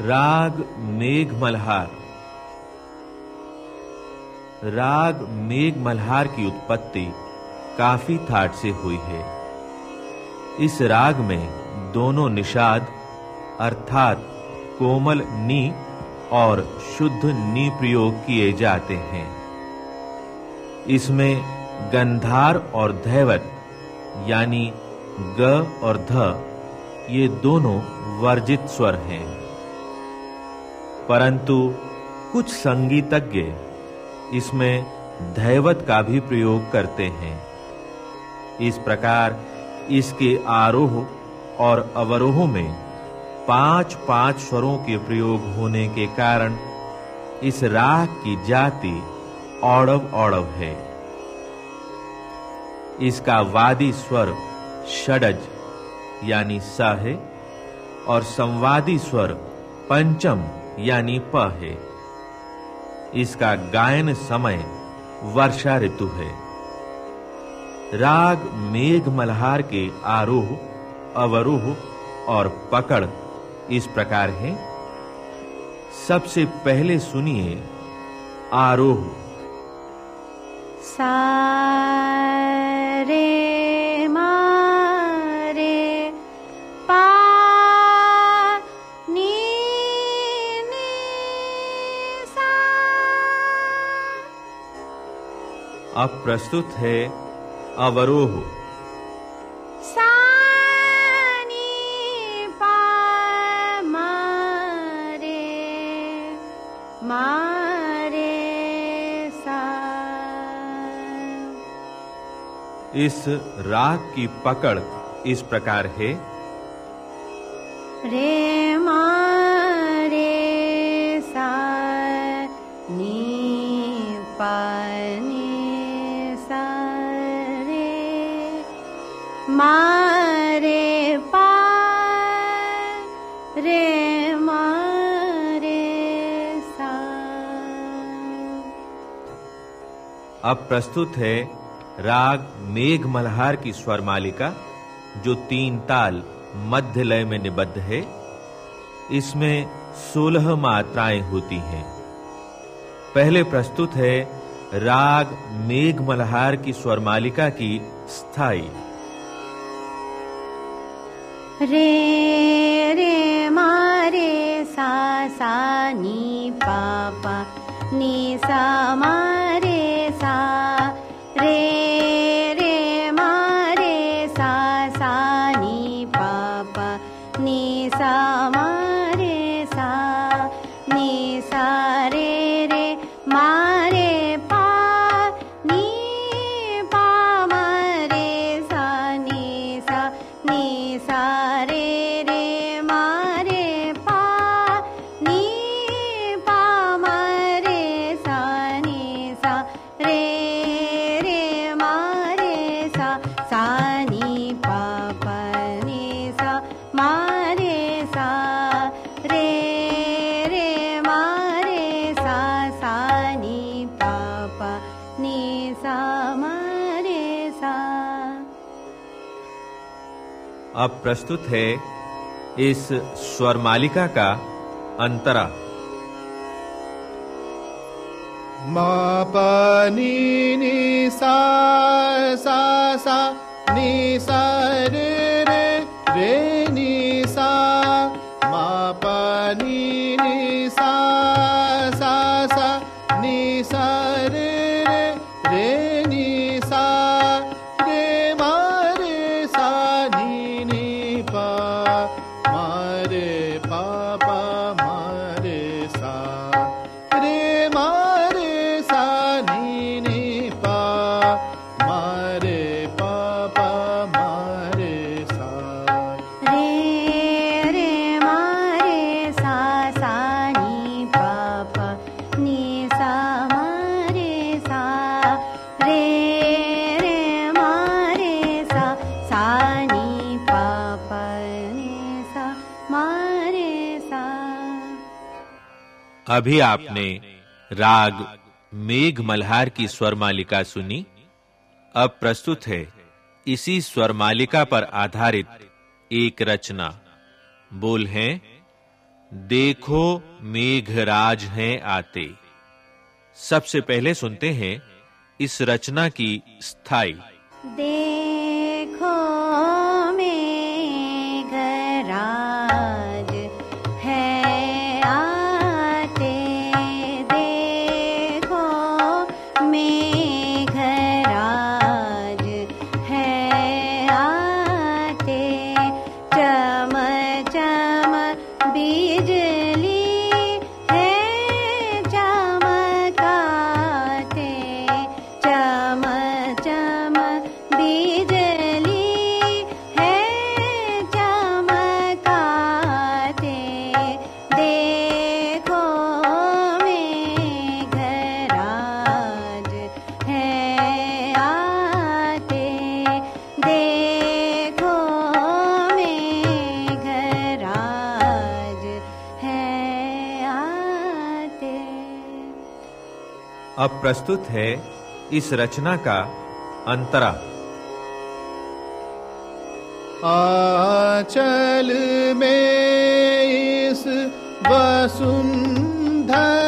राग मेघ मल्हार राग मेघ मल्हार की उत्पत्ति काफ़ी थाट से हुई है। इस राग में दोनों निषाद, अर्थात कोमल नी और शुद्ध नी प्रयोग किए जाते हैं। इसमें गंधार और धैवत, यानी ग और ध, ये दोनों वर्जित स्वर हैं। परंतु कुछ संगीतज्ञ इसमें धैवत का भी प्रयोग करते हैं। इस प्रकार इसके आरोह और अवरोह में पाँच पाँच स्वरों के प्रयोग होने के कारण इस राग की जाति औड़व औड़व है। इसका वादी स्वर षडज यानी स है और संवादी स्वर पंचम यानी प है इसका गायन समय वर्षा ऋतु है। राग मेघ मल्हार के आरोह, अवरोह और पकड़ इस प्रकार है। सबसे पहले सुनिए आरोह। सा अब प्रस्तुत है अवरोह। सा नी पा मारे मारे सा। इस राग की पकड़ इस प्रकार है। रे अब प्रस्तुत है राग मेघ मल्हार की स्वर मालिका, जो तीन ताल मध्य लय में निबद्ध है। इसमें सोलह मात्राएँ होती हैं। पहले प्रस्तुत है राग मेघ मल्हार की स्वर मालिका की स्थायी। रे रे, मारे, सा सा, नी, पा पा, नी, सा मारे सा मारे सा। अब प्रस्तुत है इस स्वर मालिका का अंतरा। मा पा नी नी सा सा सा नी सा रे रे रे नी सा मा पा नी सा अभी आपने राग मेघ मल्हार की स्वर मालिका सुनी? अब प्रस्तुत है इसी स्वर मालिका पर आधारित एक रचना। बोल हैं, देखो मेघराज हैं आते। सबसे पहले सुनते हैं इस रचना की स्थायी। देखो मेघराज अब प्रस्तुत है इस रचना का अंतरा। आचल में इस वसुंधरा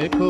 देखो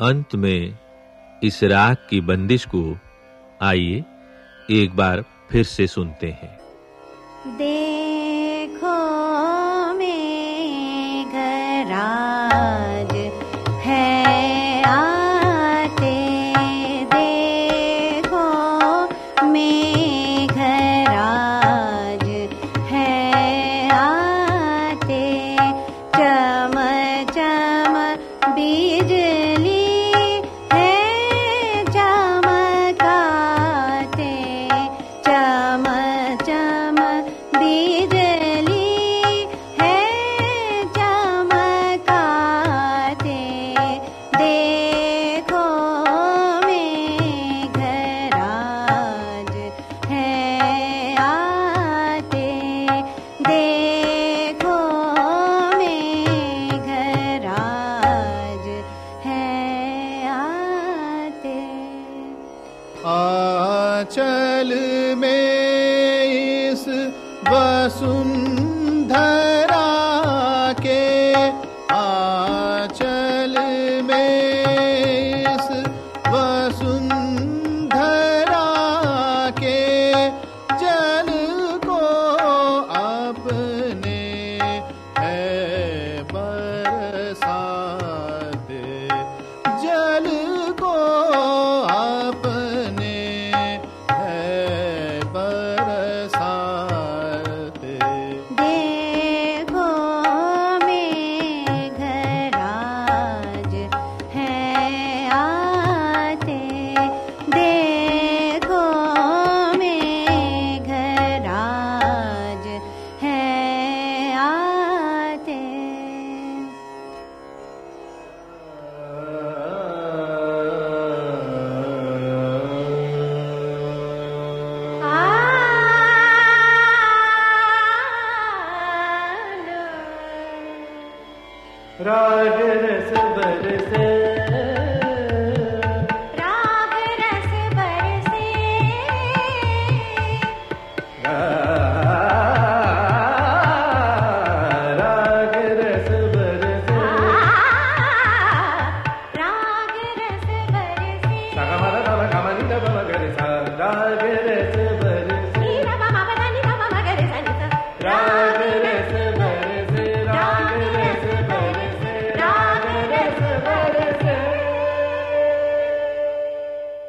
अंत में इस राग की बंदिश को आइए एक बार फिर से सुनते हैं। देव